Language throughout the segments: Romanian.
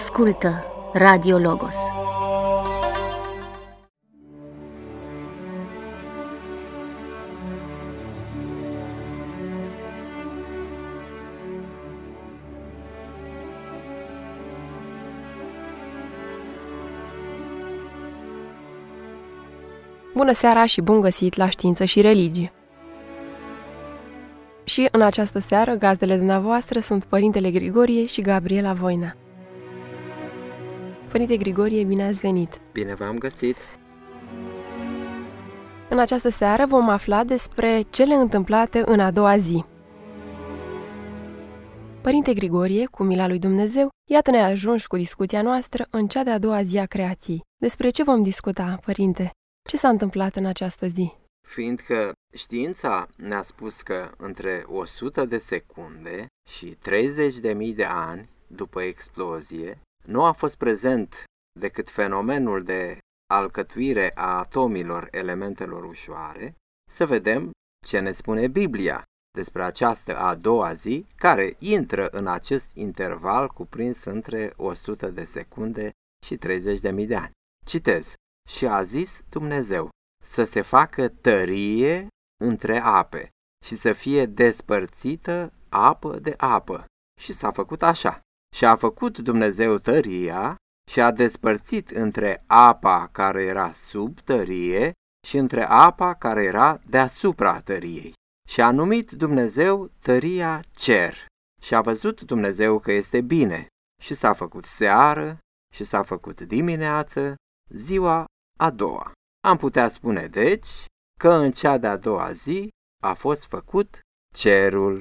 Ascultă Radio Logos. Bună seara și bun găsit la Știință și Religie! Și în această seară, gazdele dumneavoastră sunt Părintele Grigorie și Gabriela Voina. Părinte Grigorie, bine ați venit! Bine v-am găsit! În această seară vom afla despre cele întâmplate în a doua zi. Părinte Grigorie, cu mila lui Dumnezeu, iată ne ajungi cu discuția noastră în cea de-a doua zi a creației. Despre ce vom discuta, Părinte? Ce s-a întâmplat în această zi? Fiindcă știința ne-a spus că între 100 de secunde și 30.000 de ani după explozie, nu a fost prezent decât fenomenul de alcătuire a atomilor elementelor ușoare, să vedem ce ne spune Biblia despre această a doua zi, care intră în acest interval cuprins între 100 de secunde și 30.000 de ani. Citez. Și a zis Dumnezeu să se facă tărie între ape și să fie despărțită apă de apă. Și s-a făcut așa. Și a făcut Dumnezeu tăria și a despărțit între apa care era sub tărie și între apa care era deasupra tăriei. Și a numit Dumnezeu tăria cer. Și a văzut Dumnezeu că este bine. Și s-a făcut seară și s-a făcut dimineață, ziua a doua. Am putea spune, deci, că în cea de-a doua zi a fost făcut cerul.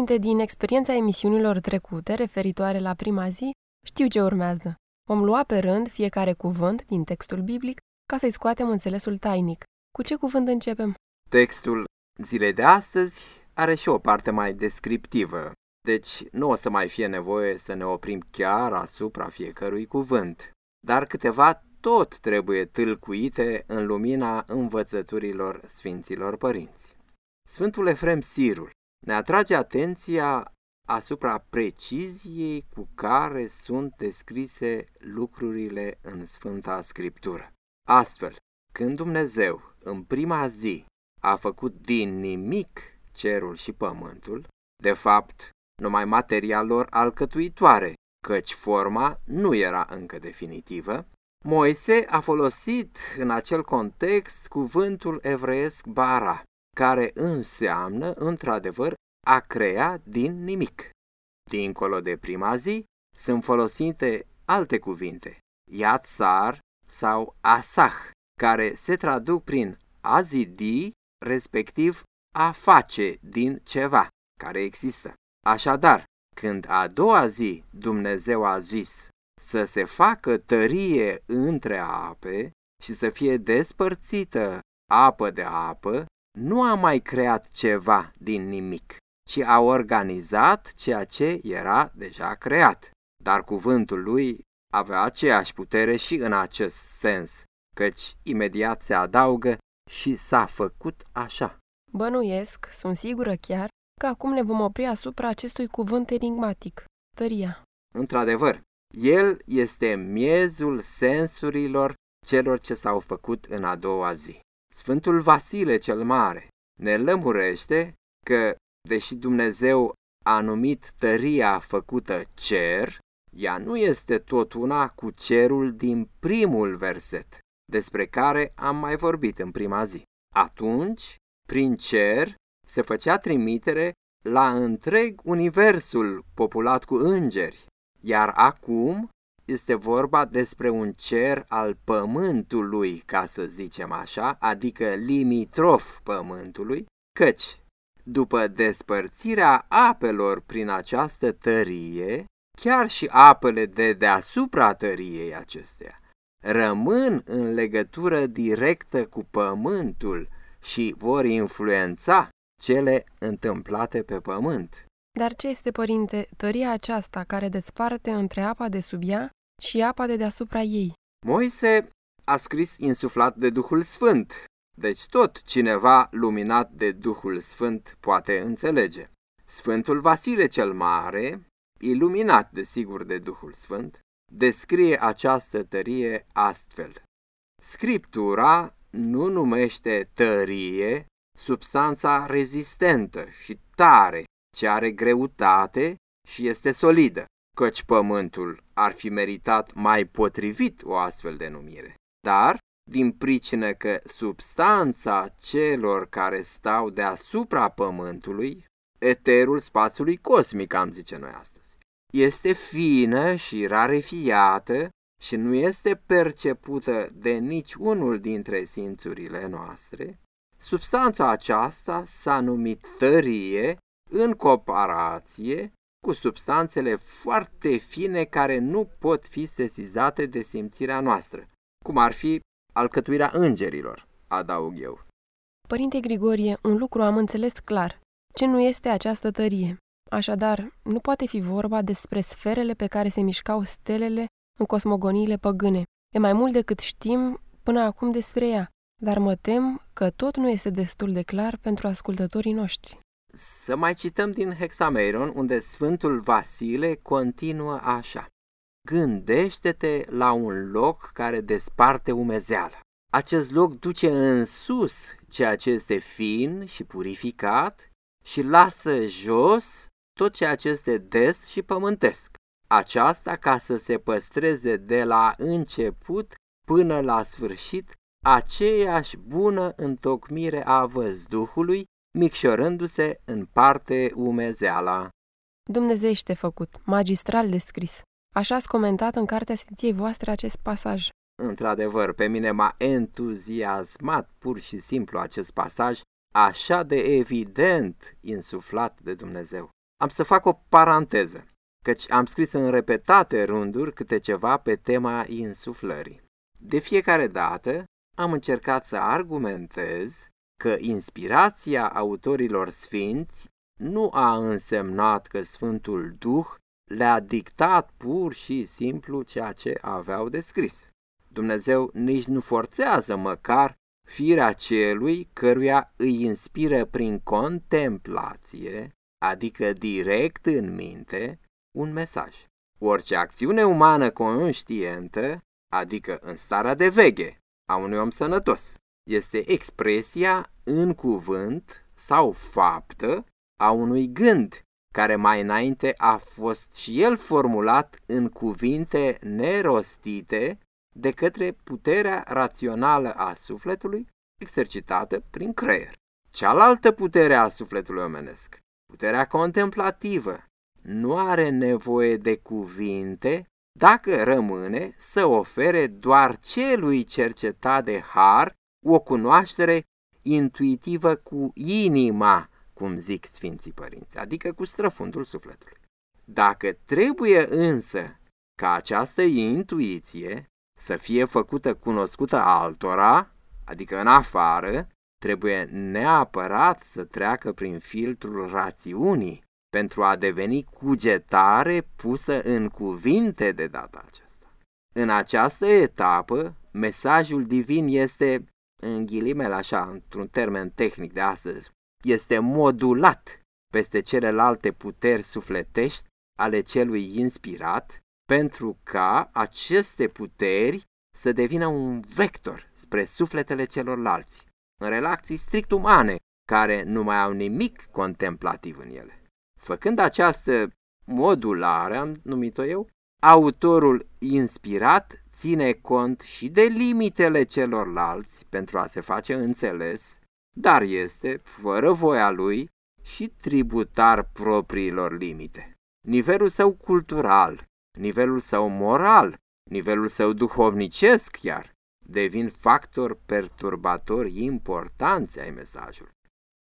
Părinte, din experiența emisiunilor trecute referitoare la prima zi, știu ce urmează. Vom lua pe rând fiecare cuvânt din textul biblic ca să-i scoatem înțelesul tainic. Cu ce cuvânt începem? Textul zilei de astăzi are și o parte mai descriptivă, deci nu o să mai fie nevoie să ne oprim chiar asupra fiecărui cuvânt, dar câteva tot trebuie tâlcuite în lumina învățăturilor Sfinților Părinți. Sfântul Efrem Sirul ne atrage atenția asupra preciziei cu care sunt descrise lucrurile în Sfânta Scriptură. Astfel, când Dumnezeu, în prima zi, a făcut din nimic cerul și pământul, de fapt, numai materia lor alcătuitoare, căci forma nu era încă definitivă, Moise a folosit în acel context cuvântul evreiesc bara, care înseamnă, într-adevăr, a crea din nimic. Dincolo de prima zi, sunt folosite alte cuvinte, yatsar sau asah, care se traduc prin a zidi, respectiv a face din ceva care există. Așadar, când a doua zi Dumnezeu a zis să se facă tărie între ape și să fie despărțită apă de apă, nu a mai creat ceva din nimic, ci a organizat ceea ce era deja creat. Dar cuvântul lui avea aceeași putere și în acest sens, căci imediat se adaugă și s-a făcut așa. Bănuiesc, sunt sigură chiar, că acum ne vom opri asupra acestui cuvânt enigmatic, tăria. Într-adevăr, el este miezul sensurilor celor ce s-au făcut în a doua zi. Sfântul Vasile cel Mare ne lămurește că, deși Dumnezeu a numit tăria făcută cer, ea nu este tot una cu cerul din primul verset, despre care am mai vorbit în prima zi. Atunci, prin cer, se făcea trimitere la întreg universul populat cu îngeri, iar acum este vorba despre un cer al pământului, ca să zicem așa, adică limitrof pământului, căci, după despărțirea apelor prin această tărie, chiar și apele de deasupra tăriei acesteia rămân în legătură directă cu pământul și vor influența cele întâmplate pe pământ. Dar ce este, părinte, tăria aceasta care desparte între apa de sub ea și apa de deasupra ei? Moise a scris insuflat de Duhul Sfânt, deci tot cineva luminat de Duhul Sfânt poate înțelege. Sfântul Vasile cel Mare, iluminat desigur de Duhul Sfânt, descrie această tărie astfel. Scriptura nu numește tărie substanța rezistentă și tare, ce are greutate și este solidă, căci pământul ar fi meritat mai potrivit o astfel de numire. Dar, din pricină că substanța celor care stau deasupra pământului, eterul spațiului cosmic, am zice noi astăzi, este fină și rarefiată și nu este percepută de nici unul dintre simțurile noastre, substanța aceasta s-a numit tărie în comparație cu substanțele foarte fine care nu pot fi sesizate de simțirea noastră, cum ar fi alcătuirea îngerilor, adaug eu. Părinte Grigorie, un lucru am înțeles clar. Ce nu este această tărie? Așadar, nu poate fi vorba despre sferele pe care se mișcau stelele în cosmogoniile păgâne. E mai mult decât știm până acum despre ea, dar mă tem că tot nu este destul de clar pentru ascultătorii noștri. Să mai cităm din Hexameron, unde Sfântul Vasile continuă așa. Gândește-te la un loc care desparte umezeală. Acest loc duce în sus ceea ce este fin și purificat și lasă jos tot ceea ce este des și pământesc. Aceasta ca să se păstreze de la început până la sfârșit aceeași bună întocmire a văzduhului, micșorându-se în parte umezeala. Dumnezește făcut, magistral descris. Așa ați comentat în cartea Sfinției voastre acest pasaj. Într-adevăr, pe mine m-a entuziasmat pur și simplu acest pasaj, așa de evident insuflat de Dumnezeu. am să fac o paranteză, căci am scris în repetate rânduri câte ceva pe tema insuflării. De fiecare dată am încercat să argumentez că inspirația autorilor sfinți nu a însemnat că Sfântul Duh le-a dictat pur și simplu ceea ce aveau de scris. Dumnezeu nici nu forțează măcar firea celui căruia îi inspiră prin contemplație, adică direct în minte, un mesaj. Orice acțiune umană conștientă, adică în starea de veche a unui om sănătos, este expresia în cuvânt sau faptă a unui gând care mai înainte a fost și el formulat în cuvinte nerostite de către puterea rațională a sufletului exercitată prin creier. Cealaltă putere a sufletului omenesc, puterea contemplativă, nu are nevoie de cuvinte dacă rămâne să ofere doar celui cercetat de har o cunoaștere intuitivă cu inima, cum zic Sfinții Părinți, adică cu străfundul sufletului. Dacă trebuie însă ca această intuiție să fie făcută cunoscută altora, adică în afară, trebuie neapărat să treacă prin filtrul rațiunii pentru a deveni cugetare pusă în cuvinte de data aceasta. În această etapă, mesajul divin este, în ghilimele așa, într-un termen tehnic de astăzi, este modulat peste celelalte puteri sufletești ale celui inspirat, pentru ca aceste puteri să devină un vector spre sufletele celorlalți, în relații strict umane, care nu mai au nimic contemplativ în ele. Făcând această modulare, am numit-o eu, autorul inspirat ține cont și de limitele celorlalți pentru a se face înțeles, dar este, fără voia lui, și tributar propriilor limite. Nivelul său cultural, nivelul său moral, nivelul său duhovnicesc chiar, devin factori perturbatori importanți ai mesajului.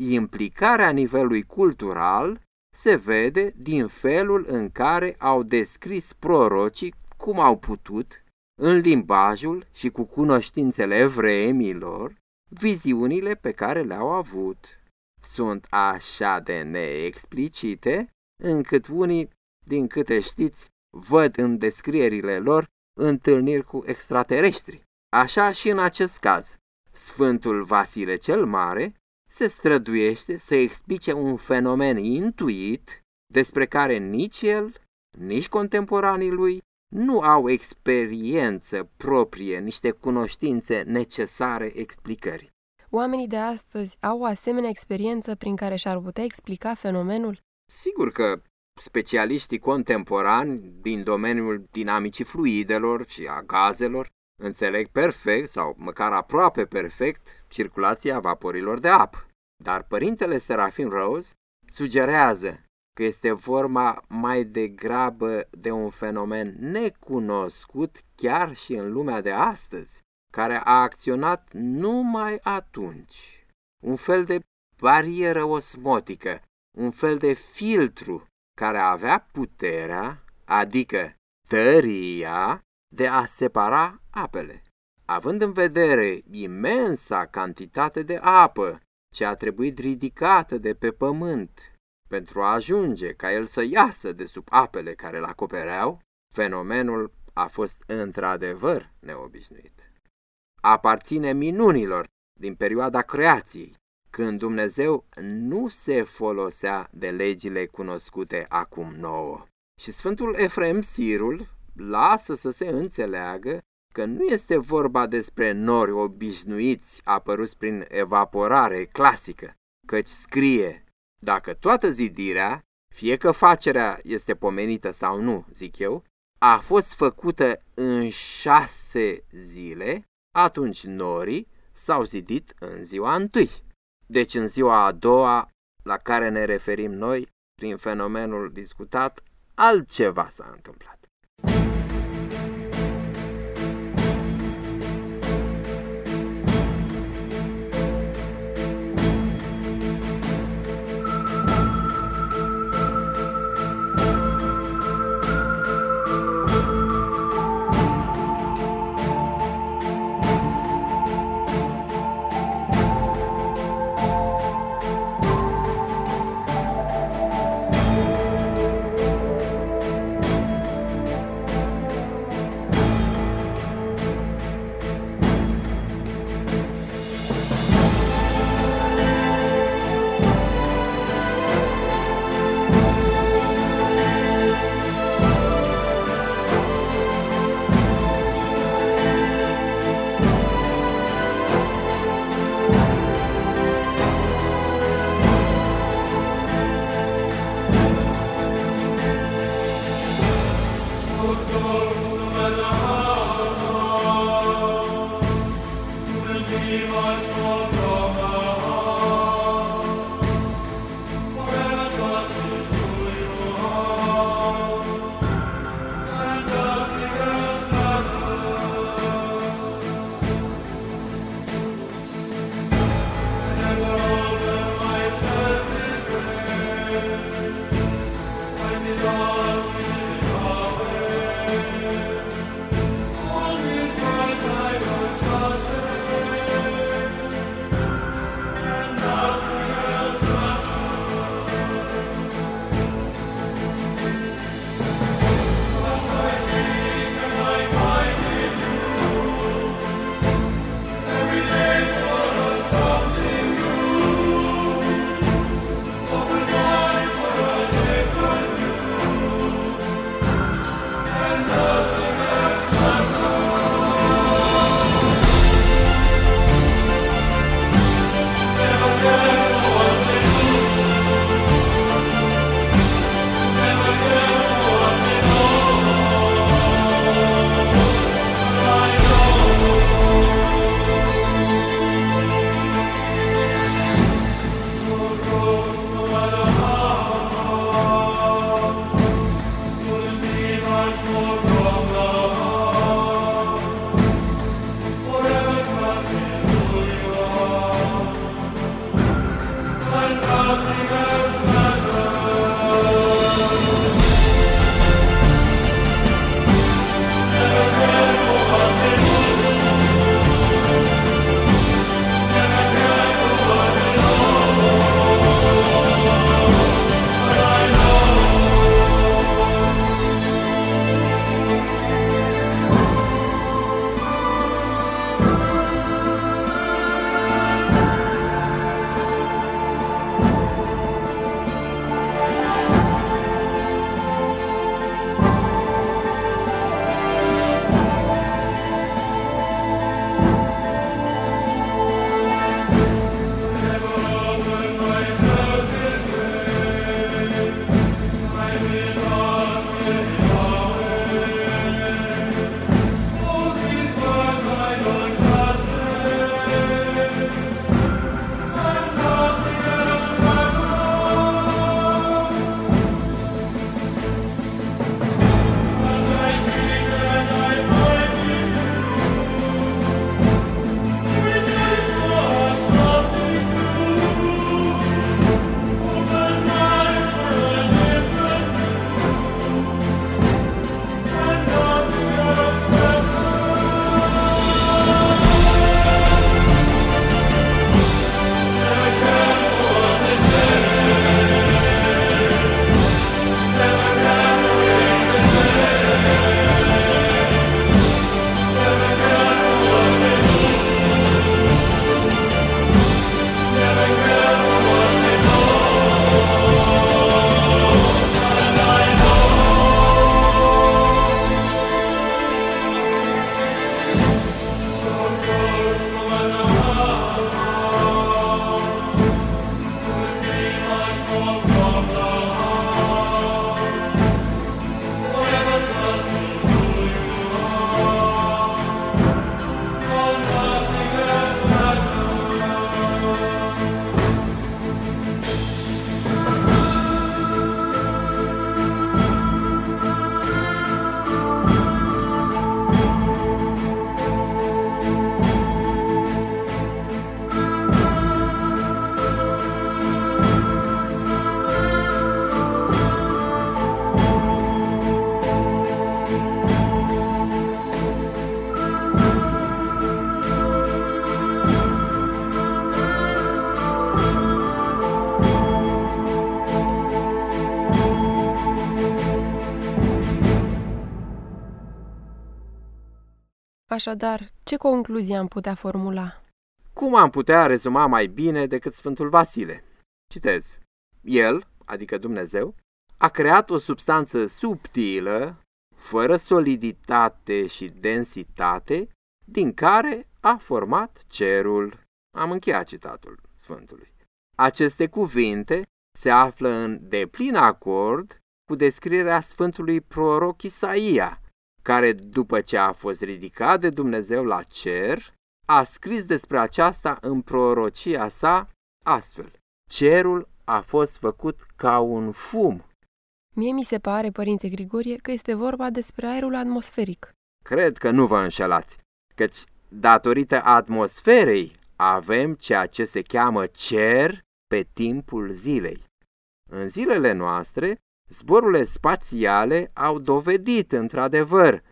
Implicarea nivelului cultural se vede din felul în care au descris prorocii cum au putut, în limbajul și cu cunoștințele vremilor, viziunile pe care le-au avut. Sunt așa de neexplicite, încât unii, din câte știți, văd în descrierile lor întâlniri cu extraterestri. Așa și în acest caz, Sfântul Vasile cel Mare se străduiește să explice un fenomen intuit despre care nici el, nici contemporanii lui nu au experiență proprie, niște cunoștințe necesare explicării. Oamenii de astăzi au o asemenea experiență prin care și-ar putea explica fenomenul? Sigur că specialiștii contemporani din domeniul dinamicii fluidelor și a gazelor înțeleg perfect sau măcar aproape perfect circulația vaporilor de apă. Dar părintele Serafim Rose sugerează că este vorba mai degrabă de un fenomen necunoscut chiar și în lumea de astăzi, care a acționat numai atunci. Un fel de barieră osmotică, un fel de filtru care avea puterea, adică tăria, de a separa apele. Având în vedere imensa cantitate de apă ce a trebuit ridicată de pe pământ pentru a ajunge ca el să iasă de sub apele care îl acopereau, fenomenul a fost într-adevăr neobișnuit. Aparține minunilor din perioada creației, când Dumnezeu nu se folosea de legile cunoscute acum nouă. Și Sfântul Efrem Sirul lasă să se înțeleagă că nu este vorba despre nori obișnuiți apăruți prin evaporare clasică, căci scrie, dacă toată zidirea, fie că facerea este pomenită sau nu, zic eu, a fost făcută în șase zile, atunci norii s-au zidit în ziua întâi. Deci în ziua a doua, la care ne referim noi, prin fenomenul discutat, altceva s-a întâmplat. Așadar, ce concluzie am putea formula? Cum am putea rezuma mai bine decât Sfântul Vasile? Citez. El, adică Dumnezeu, a creat o substanță subtilă, fără soliditate și densitate, din care a format cerul. Am încheiat citatul Sfântului. Aceste cuvinte se află în deplin acord cu descrierea Sfântului proroc Isaia, care după ce a fost ridicat de Dumnezeu la cer, a scris despre aceasta în prorocia sa astfel. Cerul a fost făcut ca un fum. Mie mi se pare, părinte Grigorie, că este vorba despre aerul atmosferic. Cred că nu vă înșelați, căci datorită atmosferei avem ceea ce se cheamă cer pe timpul zilei. În zilele noastre, zborurile spațiale au dovedit într-adevăr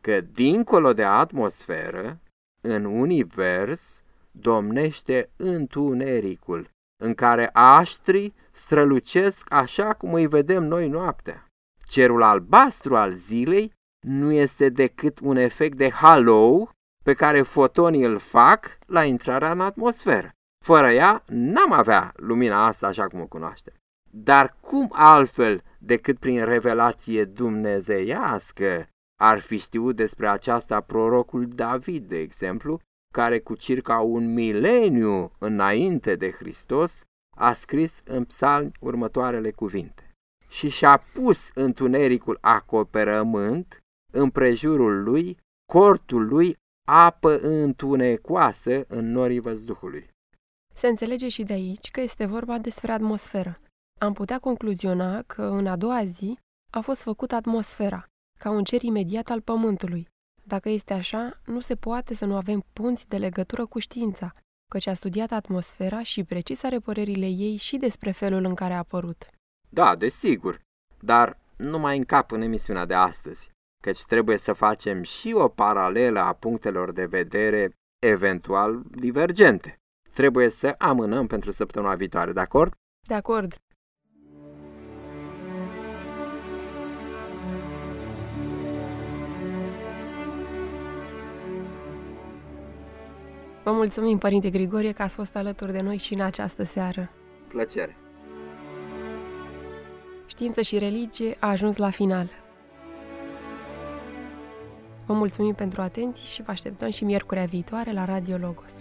că dincolo de atmosferă, în univers, domnește întunericul, în care aștrii strălucesc așa cum îi vedem noi noaptea. Cerul albastru al zilei nu este decât un efect de halo pe care fotonii îl fac la intrarea în atmosferă. Fără ea, n-am avea lumina asta așa cum o cunoaștem. Dar cum altfel decât prin revelație dumnezeiască ar fi știut despre aceasta prorocul David, de exemplu, care cu circa un mileniu înainte de Hristos a scris în psalmi următoarele cuvinte. Și și-a pus întunericul acoperământ împrejurul lui, cortul lui apă întunecoasă în norii văzduhului. Se înțelege și de aici că este vorba despre atmosferă. Am putea concluziona că în a doua zi a fost făcută atmosfera, ca un cer imediat al pământului. Dacă este așa, nu se poate să nu avem punți de legătură cu știința, căci a studiat atmosfera și precis are părerile ei și despre felul în care a apărut. Da, desigur, dar nu mai încap în emisiunea de astăzi, căci trebuie să facem și o paralelă a punctelor de vedere eventual divergente. Trebuie să amânăm pentru săptămâna viitoare, de acord? De acord. Vă mulțumim, Părinte Grigorie, că ați fost alături de noi și în această seară. Plăcere! Știință și religie a ajuns la final. Vă mulțumim pentru atenție și vă așteptăm și miercurea viitoare la Radio Logos.